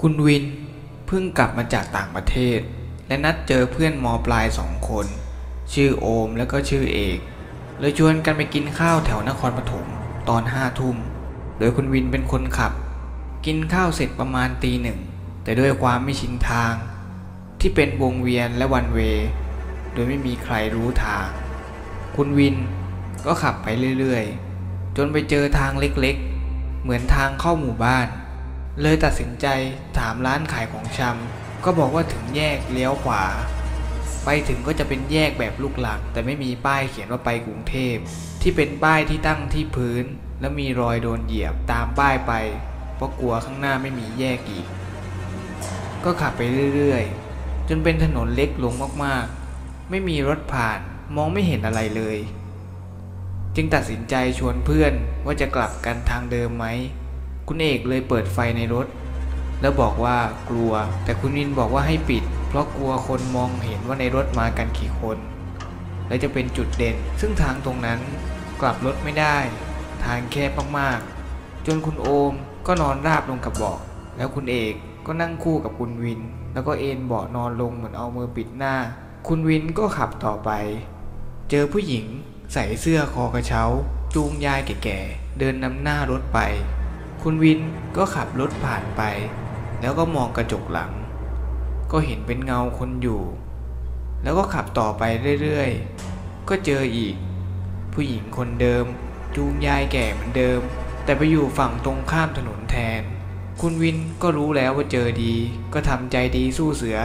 คุณวินเพิ่งกลับมาจากต่างประเทศ และนัดเจอเพื่อนมปลายสองคน ชื่อโอมและก็ชื่อเอกเลยชวนกันไปกินข้าวแถวนครปฐมตอนห้าทุ่ม โดยคุณวินเป็นคนขับ กินข้าวเสร็จประมาณตีหนึ่ง แต่ด้วยความไม่ชินทาง ที่เป็นวงเวียนและวันเว โดยไม่มีใครรู้ทาง คุณวินก็ขับไปเรื่อยๆ จนไปเจอทางเล็กๆ เหมือนทางเข้าหมู่บ้าน เลยตัดสินใจถามร้านขายของชำก็บอกว่าถึงแยกเลี้ยวขวา ไปถึงก็จะเป็นแยกแบบลูกหลังแต่ไม่มีป้ายเขียนว่าไปกรุงเทพ ที่เป็นป้ายที่ตั้งที่พื้น แล้วมีรอยโดนเหยียบตามป้ายไป เพราะกลัวข้างหน้าไม่มีแยกอีก ก็ขับไปเรื่อยๆ จนเป็นถนนเล็กลงมากๆ ไม่มีรถผ่านมองไม่เห็นอะไรเลย จึงตัดสินใจชวนเพื่อนว่าจะกลับกันทางเดิมไหม คุณเอกเลยเปิดไฟในรถ แล้วบอกว่ากลัว แต่คุณวินบอกว่าให้ปิด เพราะกลัวคนมองเห็นว่าในรถมากันกี่คน และจะเป็นจุดเด่น ซึ่งทางตรงนั้นกลับรถไม่ได้ ทางแคบมากๆ จนคุณโอมก็นอนราบลงกับเบาะแล้วคุณเอกก็นั่งคู่กับคุณวิน แล้วก็เอนเบาะนอนลงเหมือนเอามือปิดหน้า คุณวินก็ขับต่อไป เจอผู้หญิงใส่เสื้อคอกระเช้า จูงยายแก่ๆเดินนำหน้ารถไป คุณวินก็ขับรถผ่านไป แล้วก็มองกระจกหลัง ก็เห็นเป็นเงาคนอยู่ แล้วก็ขับต่อไปเรื่อยๆ ก็เจออีก ผู้หญิงคนเดิม จูงยายแก่เหมือนเดิม แต่ไปอยู่ฝั่งตรงข้ามถนนแทน คุณวินก็รู้แล้วว่าเจอดี ก็ทำใจดีสู้เสือ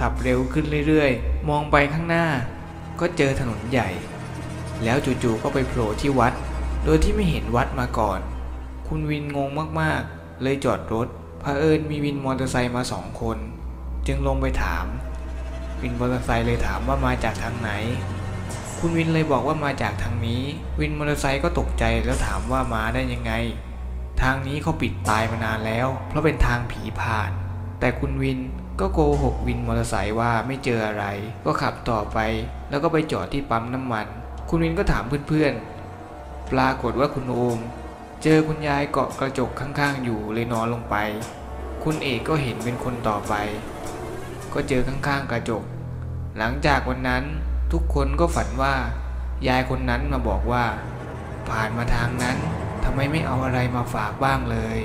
ขับเร็วขึ้นเรื่อยๆ มองไปข้างหน้า ก็เจอถนนใหญ่ แล้วจู่ๆก็ไปโผล่ที่วัด โดยที่ไม่เห็นวัดมาก่อน คุณวินงงมากๆ เลยจอดรถเอิญมีวินมอเตอร์ไซค์มาสองคน จึงลงไปถาม วินมอเตอร์ไซค์เลยถามว่ามาจากทางไหน คุณวินเลยบอกว่ามาจากทางนี้ วินมอเตอร์ไซค์ก็ตกใจแล้วถามว่ามาได้ยังไง ทางนี้เขาปิดตายมานานแล้ว เพราะเป็นทางผีผ่าน แต่คุณวินก็โกหกวินมอเตอร์ไซค์ว่าไม่เจออะไร ก็ขับต่อไป แล้วก็ไปจอดที่ปั๊มน้ำมัน คุณวินก็ถามเพื่อนๆ ปรากฏว่าคุณโอม เจอคุณยายเกาะกระจกข้างๆ อยู่เลยนอนลงไป คุณเอกก็เห็นเป็นคนต่อไป ก็เจอข้างๆกระจก หลังจากวันนั้นทุกคนก็ฝันว่า ยายคนนั้นมาบอกว่า ผ่านมาทางนั้นทำไมไม่เอาอะไรมาฝากบ้างเลย